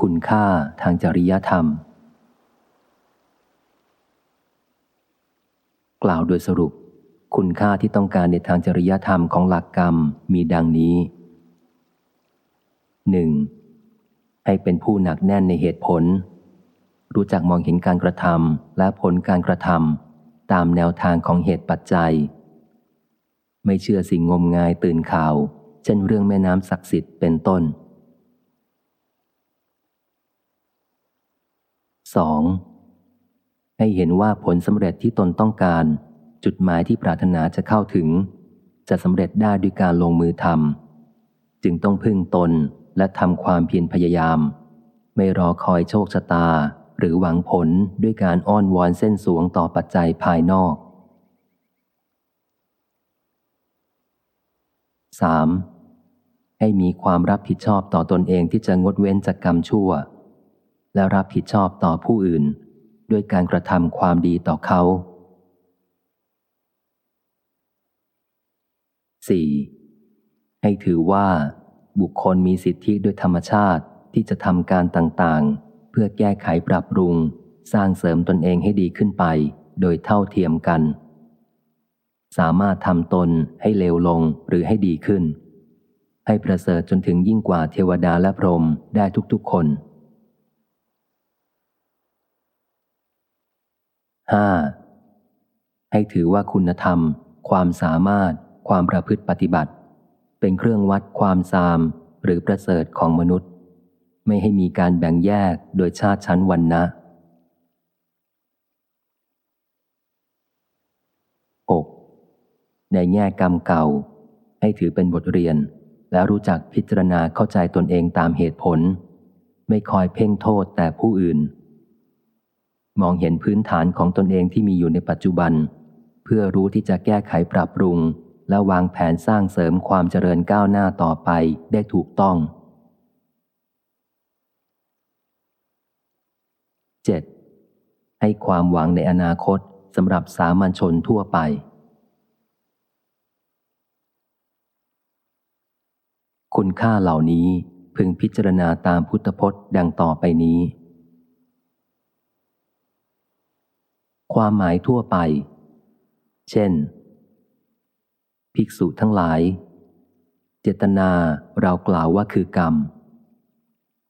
คุณค่าทางจริยธรรม กล่าวโดยสรุป คุณค่าที่ต้องการในทางจริยธรรมของหลักกรรมมีดังนี้ 1. ให้เป็นผู้หนักแน่นในเหตุผล รู้จักมองเห็นการกระทำและผลการกระทำตามแนวทางของเหตุปัจจัย ไม่เชื่อสิ่งงมงายตื่นข่าว เช่นเรื่องแม่น้ำศักดิ์สิทธิ์เป็นต้น 2. ให้เห็นว่าผลสำเร็จที่ตนต้องการ จุดหมายที่ปรารถนาจะเข้าถึง จะสำเร็จได้ด้วยการลงมือทำจึงต้องพึ่งตนและทำความเพียรพยายาม ไม่รอคอยโชคชะตา หรือหวังผลด้วยการอ้อนวอนเส้นสวงต่อปัจจัยภายนอก 3. ให้มีความรับผิดชอบต่อตอนเองที่จะงดเว้นจากกรรมชั่ว และรับผิดชอบต่อผู้อื่น ด้วยการกระทำความดีต่อเขา 4. ให้ถือว่า บุคคลมีสิทธิโดยธรรมชาติที่จะทำการต่างๆ เพื่อแก้ไขปรับปรุง สร้างเสริมตนเองให้ดีขึ้นไป โดยเท่าเทียมกัน สามารถทำตนให้เลวลงหรือให้ดีขึ้น ให้ประเสริฐจนถึงยิ่งกว่าเทวดาและพรหมได้ทุกๆคน 5. ให้ถือว่าคุณธรรม ความสามารถ ความประพฤติปฏิบัติ เป็นเครื่องวัดความสาม หรือประเสริฐของมนุษย์ ไม่ให้มีการแบ่งแยกโดยชาติชั้นวันนะ 6. ในแง่กรรมเก่า ให้ถือเป็นบทเรียน แล้วรู้จักพิจารณาเข้าใจตนเองตามเหตุผล ไม่คอยเพ่งโทษแต่ผู้อื่น มองเห็นพื้นฐานของตนเองที่มีอยู่ในปัจจุบัน เพื่อรู้ที่จะแก้ไขปรับปรุง และวางแผนสร้างเสริมความเจริญก้าวหน้าต่อไปได้ถูกต้อง 7. ให้ความหวังในอนาคตสำหรับสามัญชนทั่วไป คุณค่าเหล่านี้พึงพิจารณาตามพุทธพจน์ดังต่อไปนี้ ความหมายทั่วไป เช่น ภิกษุทั้งหลาย เจตนาเรากล่าวว่าคือกรรม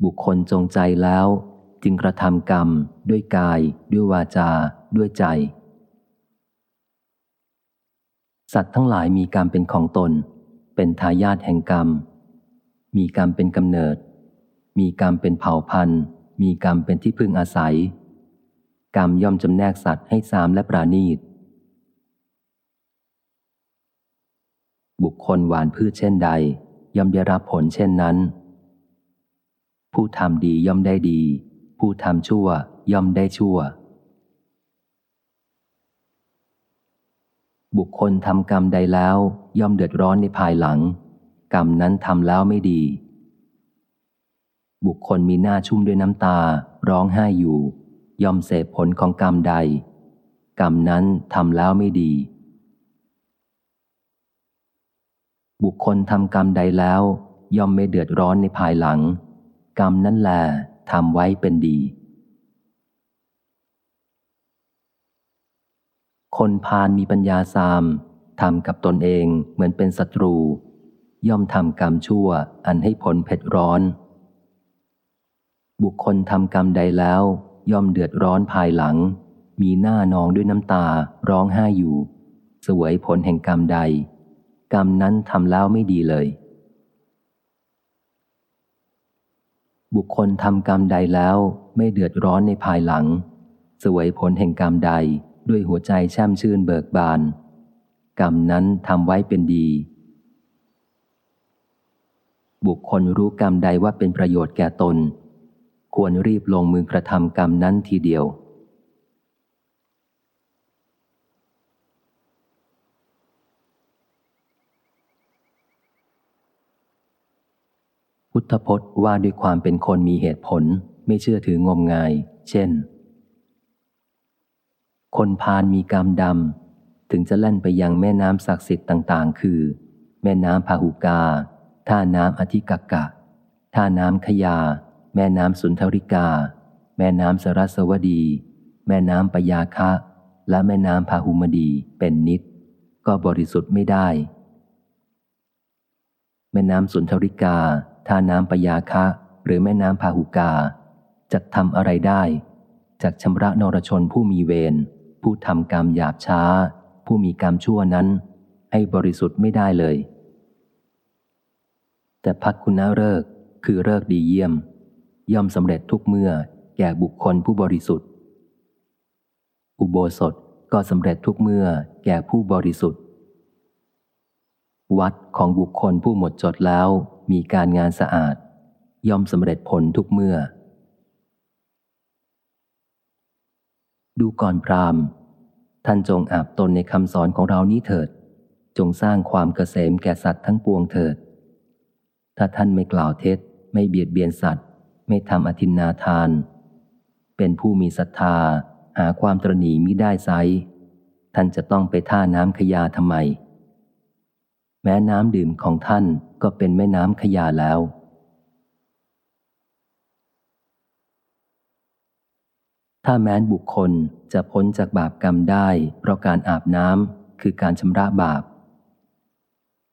บุคคลจงใจแล้ว จึงกระทำกรรมด้วยกาย ด้วยวาจา ด้วยใจ สัตว์ทั้งหลายมีกรรมเป็นของตน เป็นทายาทแห่งกรรม มีกรรมเป็นกำเนิด มีกรรมเป็นเผ่าพันธุ์ มีกรรมเป็นที่พึ่งอาศัย กรรมย่อมจำแนกสัตว์ให้สามและปราณีต บุคคลหวานพืชเช่นใด ย่อมได้รับผลเช่นนั้น ผู้ทำดีย่อมได้ดี ผู้ทำชั่วย่อมได้ชั่ว บุคคลทำกรรมใดแล้วย่อมเดือดร้อนในภายหลัง กรรมนั้นทำแล้วไม่ดี บุคคลมีหน้าชุ่มด้วยน้ำตา ร้องไห้อยู่ ย่อมเสพผลของกรรมใด กรรมนั้นทำแล้วไม่ดี บุคคลทำกรรมใดแล้ว ย่อมไม่เดือดร้อนในภายหลัง กรรมนั้นแหละทำไว้เป็นดี คนพาลมีปัญญาสามทำกับตนเองเหมือนเป็นศัตรู ย่อมทำกรรมชั่วอันให้ผลเผ็ดร้อน บุคคลทำกรรมใดแล้ว ย่อมเดือดร้อนภายหลัง มีหน้านองด้วยน้ำตาร้องไห้อยู่ สวยผลแห่งกรรมใด กรรมนั้นทำแล้วไม่ดีเลย บุคคลทำกรรมใดแล้วไม่เดือดร้อนในภายหลัง สวยผลแห่งกรรมใดด้วยหัวใจแช่มชื่นเบิกบาน กรรมนั้นทำไว้เป็นดี บุคคลรู้กรรมใดว่าเป็นประโยชน์แก่ตน ควรรีบลงมือกระทำกรรมนั้นทีเดียว พุทธพจน์ว่าด้วยความเป็นคนมีเหตุผลไม่เชื่อถืองมงาย เช่น คนพาลมีกรรมดำ ถึงจะแล่นไปยังแม่น้ำศักดิ์สิทธิ์ต่าง ๆ คือ แม่น้ำพาหุกา ท่าน้ำอธิกกะ ท่าน้ำขยา แม่น้ำสุนทริกา แม่น้ำสรัสวดี แม่น้ำปยาคะ และแม่น้ำพาหุมดีเป็นนิด ก็บริสุทธิ์ไม่ได้ แม่น้ำสุนทริกาท่าน้ำปยาคะ หรือแม่น้ำพาหุกาจะทำอะไรได้ จากชำระนรชนผู้มีเวรผู้ทำกรรมหยาบช้า ผู้มีกรรมชั่วนั้น ให้บริสุทธิ์ไม่ได้เลย แต่พักคุณเริกคือเริกดีเยี่ยม ย่อมสำเร็จทุกเมื่อแก่บุคคลผู้บริสุทธิ์ อุโบสถก็สำเร็จทุกเมื่อแก่ผู้บริสุทธิ์ วัดของบุคคลผู้หมดจดแล้วมีการงานสะอาด ย่อมสำเร็จผลทุกเมื่อ ดูก่อนพรามท่านจงอาบตนในคำสอนของเรานี้เถิด จงสร้างความเกษมแก่สัตว์ทั้งปวงเถิด ถ้าท่านไม่กล่าวเท็จไม่เบียดเบียนสัตว์ ไม่ทำอธินนาทาน เป็นผู้มีศรัทธาหาความตรณีมิได้ไซท่านจะต้องไปท่าน้ำขยาทำไม แม้น้ำดื่มของท่านก็เป็นแม่น้ำขยาแล้ว ถ้าแม้นบุคคลจะพ้นจากบาปกรรมได้ เพราะการอาบน้ำคือการชำระบาป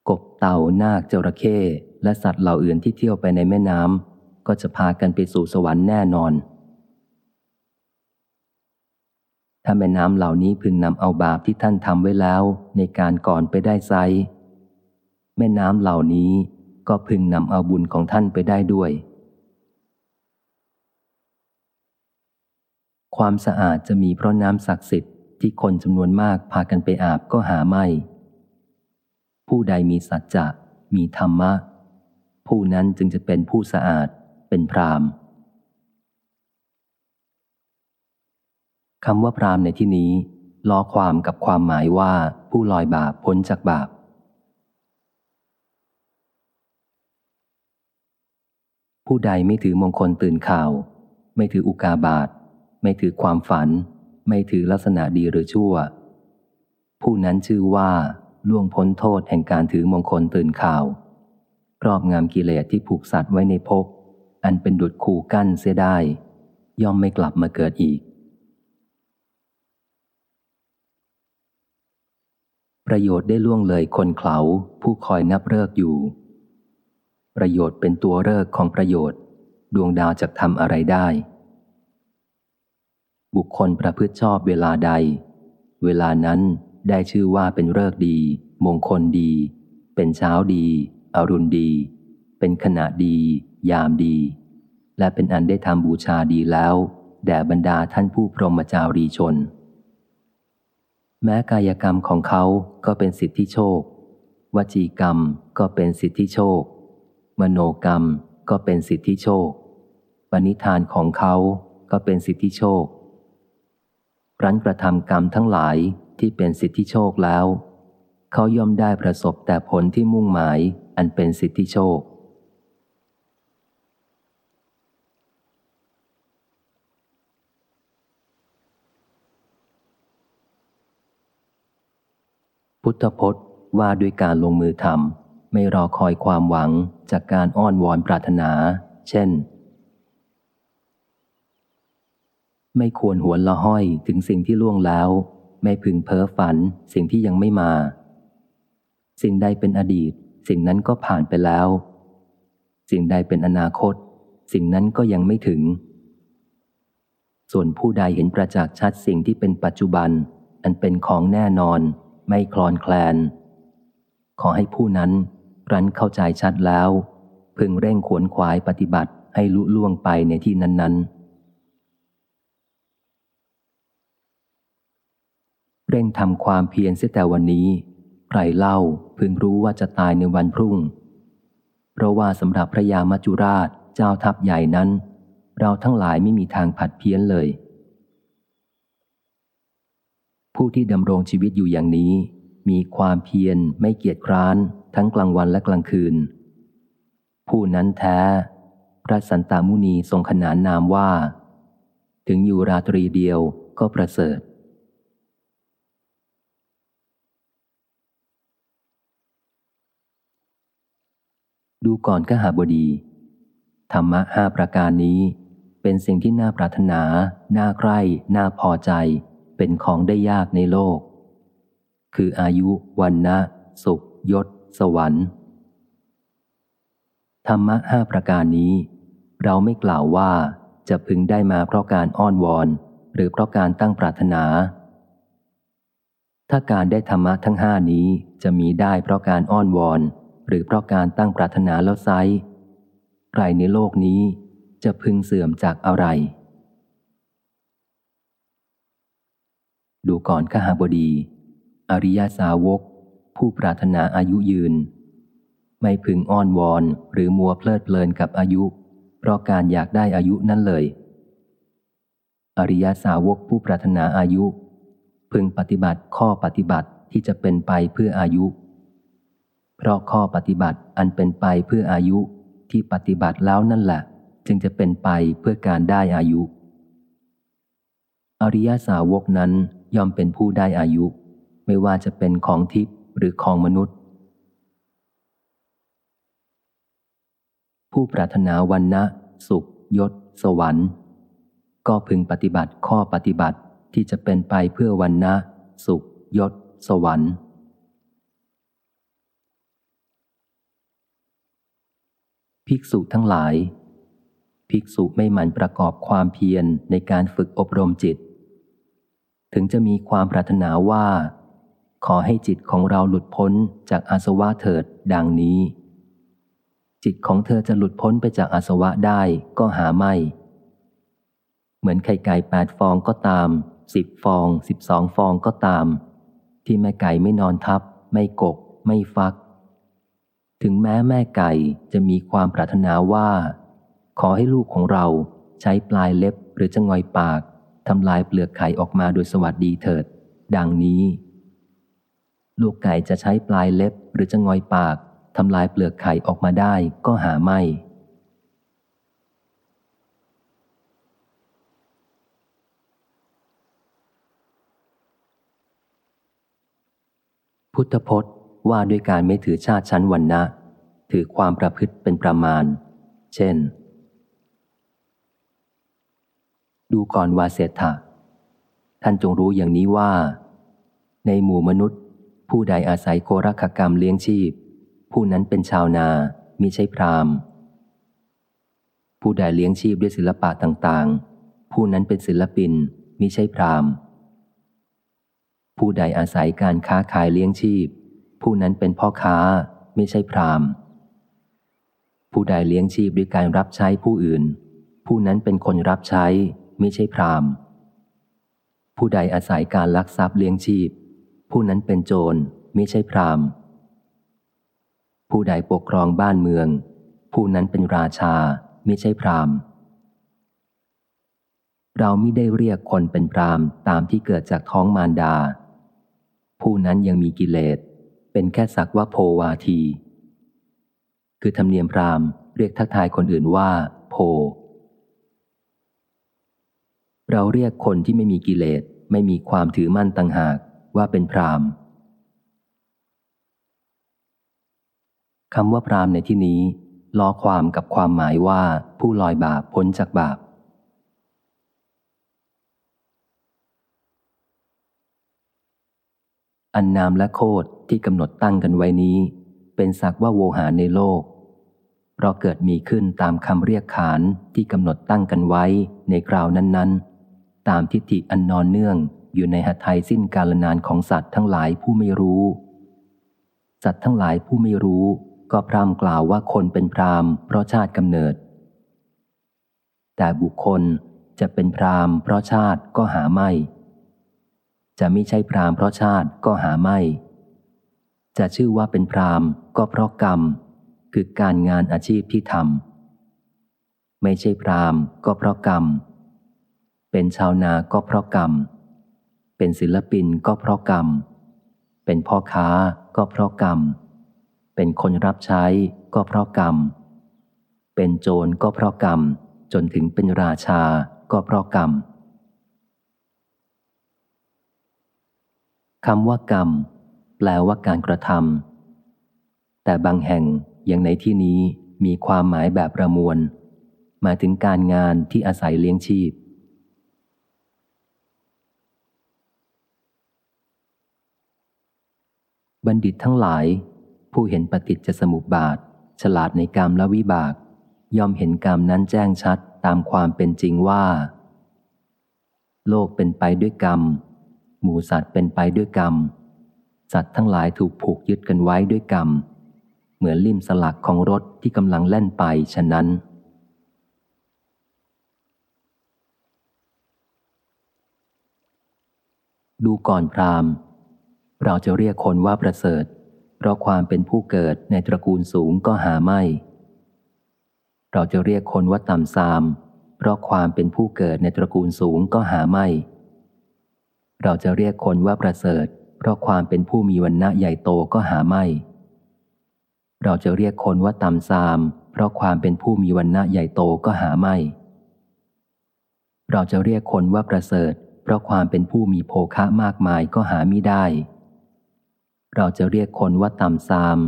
กบเต่านาคจระเข้และสัตว์เหล่าอื่นที่เที่ยวไปในแม่น้ำ ก็จะพากันไปสู่สวรรค์แน่นอน ถ้าแม่น้ำเหล่านี้พึงนำเอาบาปที่ท่านทำไว้แล้วในการก่อนไปได้ไซแม่น้ำเหล่านี้ก็พึงนำเอาบุญของท่านไปได้ด้วย ความสะอาดจะมีเพราะน้ำศักดิ์สิทธิ์ที่คนจำนวนมากพากันไปอาบก็หาไม่ ผู้ใดมีสัจจะมีธรรมะ ผู้นั้นจึงจะเป็นผู้สะอาด เป็นพรามคำว่าพรามในที่นี้ล้อความกับความหมายว่าผู้ลอยบาปพ้นจากบาป ผู้ใดไม่ถือมงคลตื่นข่าว ไม่ถืออุกาบาทไม่ถือความฝัน ไม่ถือลักษณะดีหรือชั่ว ผู้นั้นชื่อว่าล่วงพ้นโทษแห่งการถือมงคลตื่นข่าว ครอบงามกิเลสที่ผูกสัตว์ไว้ในภพ อันเป็นดุดคู่กั้นเสียได้ ย่อมไม่กลับมาเกิดอีก ประโยชน์ได้ล่วงเลยคนเขาผู้คอยนับเลิกอยู่ ประโยชน์เป็นตัวเลิกของประโยชน์ ดวงดาวจะทำอะไรได้ บุคคลประพฤติชอบเวลาใด เวลานั้นได้ชื่อว่าเป็นเลิกดี มงคลดี เป็นเช้าดี อรุณดี เป็นขณะดี ยามดี และเป็นอันได้ทำบูชาดีแล้ว แด่บรรดาท่านผู้พรหมจารีชน แม้กายกรรมของเขาก็เป็นสิทธิโชควจีกรรมก็เป็นสิทธิโชค มโนกรรมก็เป็นสิทธิโชค ปณิธานของเขาก็เป็นสิทธิโชค รั้นกระทำกรรมทั้งหลายที่เป็นสิทธิโชคแล้ว เขาย่อมได้ประสบแต่ผลที่มุ่งหมายอันเป็นสิทธิโชค พุทธพจน์ว่าด้วยการลงมือทำไม่รอคอยความหวังจากการอ้อนวอนปรารถนา เช่น ไม่ควรหวนละห้อยถึงสิ่งที่ล่วงแล้ว ไม่พึงเพ้อฝันสิ่งที่ยังไม่มา สิ่งใดเป็นอดีต สิ่งนั้นก็ผ่านไปแล้ว สิ่งใดเป็นอนาคต สิ่งนั้นก็ยังไม่ถึง ส่วนผู้ใดเห็นประจักษ์ชัดสิ่งที่เป็นปัจจุบัน อันเป็นของแน่นอน ไม่คลอนแคลน ขอให้ผู้นั้นรันเข้าใจชัดแล้ว พึงเร่งขวนขวายปฏิบัติให้ลุล่วงไปในที่นั้น ๆ เร่งทำความเพียรเสียแต่วันนี้ ใครเล่าพึงรู้ว่าจะตายในวันพรุ่ง เพราะว่าสำหรับพระยามัจจุราชเจ้าทัพใหญ่นั้น เราทั้งหลายไม่มีทางผัดเพี้ยนเลย ผู้ที่ดำรงชีวิตอยู่อย่างนี้ มีความเพียรไม่เกียจคร้าน ทั้งกลางวันและกลางคืน ผู้นั้นแท้ พระสันตามุนีทรงขนานนามว่า ถึงอยู่ราตรีเดียวก็ประเสริฐ ดูก่อนขหาบดี ธรรมะห้าประการนี้ เป็นสิ่งที่น่าปรารถนา น่าใคร่ น่าพอใจ เป็นของได้ยากในโลก คืออายุวันนะสุขยศ สวรรค์ ธรรมะห้าประการนี้ เราไม่กล่าวว่าจะพึงได้มาเพราะการอ้อนวอน หรือเพราะการตั้งปรารถนา ถ้าการได้ธรรมะทั้งห้านี้จะมีได้เพราะการอ้อนวอน หรือเพราะการตั้งปรารถนาแล้วไซใครในโลกนี้จะพึงเสื่อมจากอะไร ดูก่อนขหาบดี อริยสาวก ผู้ปรารถนาอายุยืน ไม่พึงอ้อนวอนหรือมัวเพลิดเพลินกับอายุ เพราะการอยากได้อายุนั่นเลย อริยสาวกผู้ปรารถนาอายุ พึงปฏิบัติข้อปฏิบัติที่จะเป็นไปเพื่ออายุ เพราะข้อปฏิบัติอันเป็นไปเพื่ออายุที่ปฏิบัติแล้วนั่นแหละ จึงจะเป็นไปเพื่อการได้อายุ อริยสาวกนั้น ย่อมเป็นผู้ได้อายุ ไม่ว่าจะเป็นของทิพย์หรือของมนุษย์ ผู้ปรารถนาวันนะสุข ยศ สวรรค์ ก็พึงปฏิบัติข้อปฏิบัติที่จะเป็นไปเพื่อวันนะสุข ยศ สวรรค์ ภิกษุทั้งหลาย ภิกษุไม่หมั่นประกอบความเพียรในการฝึกอบรมจิต ถึงจะมีความปรารถนาว่า ขอให้จิตของเราหลุดพ้นจากอาสวะเถิดดังนี้ จิตของเธอจะหลุดพ้นไปจากอาสวะได้ก็หาไม่ เหมือนไข่ไก่แปดฟองก็ตามสิบฟองสิบสองฟองก็ตาม ที่แม่ไก่ไม่นอนทับ ไม่กก ไม่ฟัก ถึงแม้แม่ไก่จะมีความปรารถนาว่า ขอให้ลูกของเราใช้ปลายเล็บหรือจะงอยปาก ทำลายเปลือกไข่ออกมาโดยสวัสดีเถิด ดังนี้ ลูกไก่จะใช้ปลายเล็บหรือจะงอยปากทำลายเปลือกไข่ออกมาได้ก็หาไม่ พุทธพจน์ว่าด้วยการไม่ถือชาติชั้นวันนะ ถือความประพฤติเป็นประมาณ เช่น ดูก่อนวาเสถะท่านจงรู้อย่างนี้ว่า ในหมู่มนุษย์ ผู้ใดอาศัยโครักกรรมเลี้ยงชีพ ผู้นั้นเป็นชาวนามิใช่พรามผู้ใดเลี้ยงชีพด้วยศิลปะต่างๆ ผู้นั้นเป็นศิลปินมิใช่พรามผู้ใดอาศัยการค้าขายเลี้ยงชีพ ผู้นั้นเป็นพ่อค้าไม่ใช่พรามผู้ใดเลี้ยงชีพด้วยการรับใช้ผู้อื่น ผู้นั้นเป็นคนรับใช้ ไม่ใช่พรามผู้ใดอาศัยการลักทรัพย์เลี้ยงชีพ ผู้นั้นเป็นโจรไม่ใช่พรามผู้ใดปกครองบ้านเมือง ผู้นั้นเป็นราชาไม่ใช่พรามเราไม่ได้เรียกคนเป็นพรามตามที่เกิดจากท้องมารดา ผู้นั้นยังมีกิเลส เป็นแค่สักว่าโพวาที คือธรรมเนียมพรามเรียกทักทายคนอื่นว่า โพ เราเรียกคนที่ไม่มีกิเลส ไม่มีความถือมั่นต่างหากว่าเป็นพรามคำว่าพรามในที่นี้ล้อความกับความหมายว่าผู้ลอยบาปพ้นจากบาป อันนามและโคดที่กำหนดตั้งกันไว้นี้ เป็นสักว่าโวหารในโลก เพราะเกิดมีขึ้นตามคำเรียกขานที่กำหนดตั้งกันไว้ในคราวนั้น ๆ ตามทิฏฐิอันนอนเนื่องอยู่ในหัตถยสิ้นกาลนานของสัตว์ทั้งหลายผู้ไม่รู้ สัตว์ทั้งหลายผู้ไม่รู้ ก็พร่ำกล่าวว่าคนเป็นพรามเพราะชาติกำเนิด แต่บุคคลจะเป็นพรามเพราะชาติก็หาไม่ จะไม่ใช่พรามเพราะชาติก็หาไม่ จะชื่อว่าเป็นพรามก็เพราะกรรม คือการงานอาชีพที่ทำไม่ใช่พรามก็เพราะกรรม เป็นชาวนาก็เพราะกรรม เป็นศิลปินก็เพราะกรรม เป็นพ่อค้าก็เพราะกรรม เป็นคนรับใช้ก็เพราะกรรม เป็นโจรก็เพราะกรรม จนถึงเป็นราชาก็เพราะกรรมคำว่ากรรม แปลว่าการกระทำแต่บางแห่งอย่างในที่นี้มีความหมายแบบประมวล หมายถึงการงานที่อาศัยเลี้ยงชีพ บัณฑิตทั้งหลาย ผู้เห็นปฏิจจสมุปบาท ฉลาดในกรรมและวิบาก ย่อมเห็นกรรมนั้นแจ้งชัดตามความเป็นจริงว่า โลกเป็นไปด้วยกรรม หมูสัตว์เป็นไปด้วยกรรม สัตว์ทั้งหลายถูกผูกยึดกันไว้ด้วยกรรม เหมือนลิ่มสลักของรถที่กำลังแล่นไปฉะนั้นดูก่อนพราม เราจะเรียกคนว่าประเสริฐ เพราะความเป็นผู้เกิดในตระกูลสูงก็หาไม่ เราจะเรียกคนว่าต่ำซาม เพราะความเป็นผู้เกิดในตระกูลสูงก็หาไม่ เราจะเรียกคนว่าประเสริฐ เพราะความเป็นผู้มีวันณะใหญ่โตก็หาไม่ เราจะเรียกคนว่าต่ำซาม เพราะความเป็นผู้มีวันณะใหญ่โตก็หาไม่ เราจะเรียกคนว่าประเสริฐ เพราะความเป็นผู้มีโภคะมากมายก็หาไม่ได้ เราจะเรียกคนว่าต่ำซาม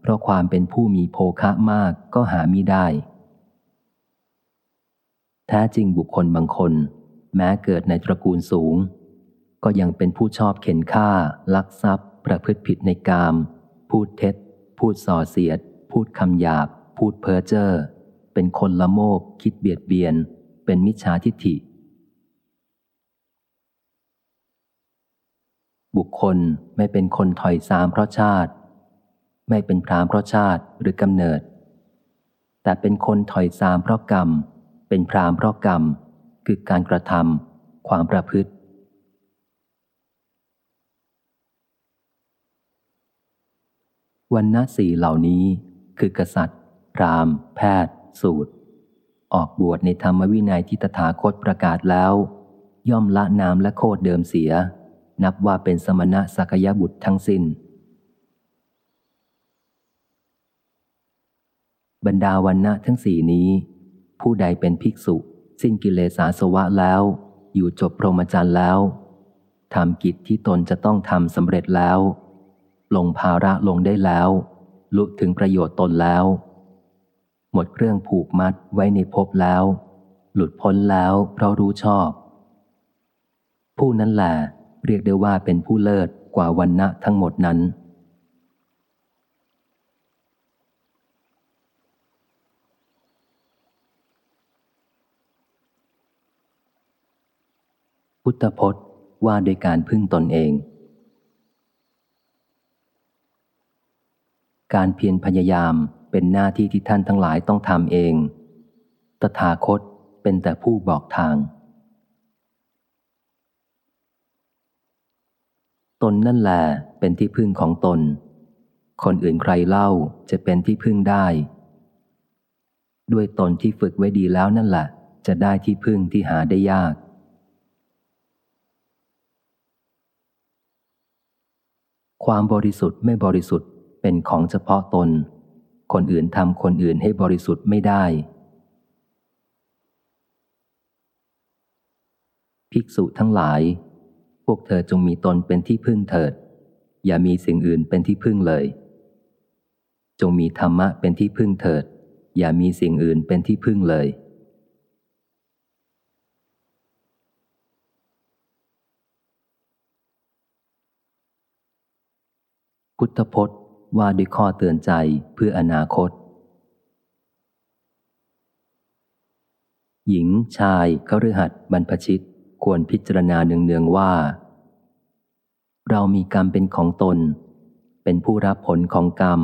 เพราะความเป็นผู้มีโภคะมากก็หาไม่ได้ แท้จริงบุคคลบางคน แม้เกิดในตระกูลสูง ก็ยังเป็นผู้ชอบเข็นฆ่า ลักทรัพย์ ประพฤติผิดในกาม พูดเท็จ พูดส่อเสียด พูดคำหยาบ พูดเพ้อเจ้อเป็นคนละโมบคิดเบียดเบียน เป็นมิจฉาทิฏฐิ บุคคลไม่เป็นคนถอยสามเพราะชาติ ไม่เป็นพรามเพราะชาติหรือกำเนิด แต่เป็นคนถอยสามเพราะกรรม เป็นพรามเพราะกรรม คือการกระทำความประพฤติ วันณะสี่เหล่านี้คือกษัตริย์ พราม แพทย์ สูตร ออกบวชในธรรมวินัยที่ตถาคตประกาศแล้ว ย่อมละนามและโคดเดิมเสีย นับว่าเป็นสมณะสักยบุตรทั้งสิน้น บรรดาวันณะทั้งสี่นี้ ผู้ใดเป็นภิกษุ สิ้นกิเลสาสวะแล้ว อยู่จบพรหมจรรย์แล้วทำกิจที่ตนจะต้องทำสำเร็จแล้ว ลงภาระลงได้แล้วลุถึงประโยชน์ตนแล้ว หมดเครื่องผูกมัดไว้ในภพแล้ว หลุดพ้นแล้วเพราะรู้ชอบ ผู้นั้นแหละ เรียกได้ว่าเป็นผู้เลิศกว่าวันณะทั้งหมดนั้น พุทธพจน์ว่าโดยการพึ่งตนเอง การเพียรพยายามเป็นหน้าที่ที่ท่านทั้งหลายต้องทำเอง ตถาคตเป็นแต่ผู้บอกทาง ตนนั่นแหละเป็นที่พึ่งของตน คนอื่นใครเล่าจะเป็นที่พึ่งได้ ด้วยตนที่ฝึกไว้ดีแล้วนั่นแหละจะได้ที่พึ่งที่หาได้ยาก ความบริสุทธิ์ไม่บริสุทธิ์เป็นของเฉพาะตน คนอื่นทำคนอื่นให้บริสุทธิ์ไม่ได้ ภิกษุทั้งหลาย วกเธอจงมีตนเป็นที่พึ่งเถิด อย่ามีสิ่งอื่นเป็นที่พึ่งเลย จงมีธรรมะเป็นที่พึ่งเถิด อย่ามีสิ่งอื่นเป็นที่พึ่งเลย พุทธพจน์ว่าด้วยข้อเตือนใจเพื่ออนาคต หญิงชายเขาฤหัสบรรพชิต ควรพิจารณาเนืองๆว่า เรามีกรรมเป็นของตน เป็นผู้รับผลของกรรม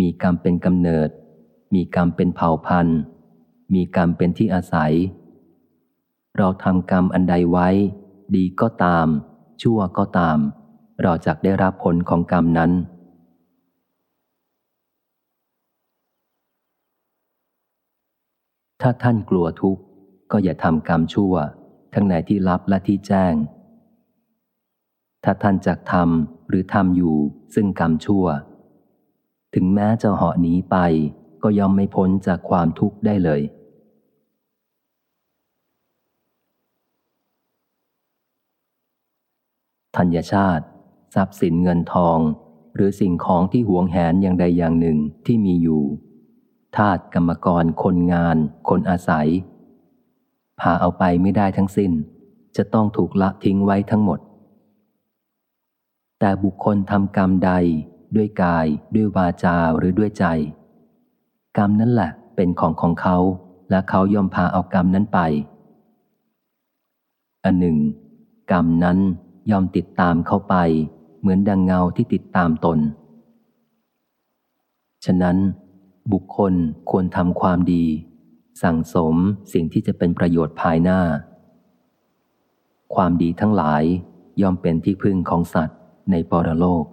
มีกรรมเป็นกำเนิด มีกรรมเป็นเผ่าพันธุ์ มีกรรมเป็นที่อาศัย เราทำกรรมอันใดไว้ ดีก็ตาม ชั่วก็ตาม เราจะได้รับผลของกรรมนั้นถ้าท่านกลัวทุกข์ก็อย่าทำกรรมชั่ว ทั้งในที่ลับและที่แจ้ง ถ้าท่านจักทำหรือทำอยู่ซึ่งกรรมชั่ว ถึงแม้จะเหาะหนีไปก็ย่อมไม่พ้นจากความทุกข์ได้เลย ธัญชาติ ทรัพย์สินเงินทอง หรือสิ่งของที่หวงแหนอย่างใดอย่างหนึ่งที่มีอยู่ทาสกรรมกรคนงาน คนอาศัย พาเอาไปไม่ได้ทั้งสิ้น จะต้องถูกละทิ้งไว้ทั้งหมด แต่บุคคลทำกรรมใดด้วยกายด้วยวาจาหรือด้วยใจ กรรมนั่นแหละเป็นของของเขา และเขายอมพาเอากรรมนั้นไป อันหนึ่ง กรรมนั้นยอมติดตามเข้าไป เหมือนดังเงาที่ติดตามตน ฉะนั้น บุคคลควรทำความดี สั่งสมสิ่งที่จะเป็นประโยชน์ภายหน้า ความดีทั้งหลายย่อมเป็นที่พึ่งของสัตว์ในปรโลก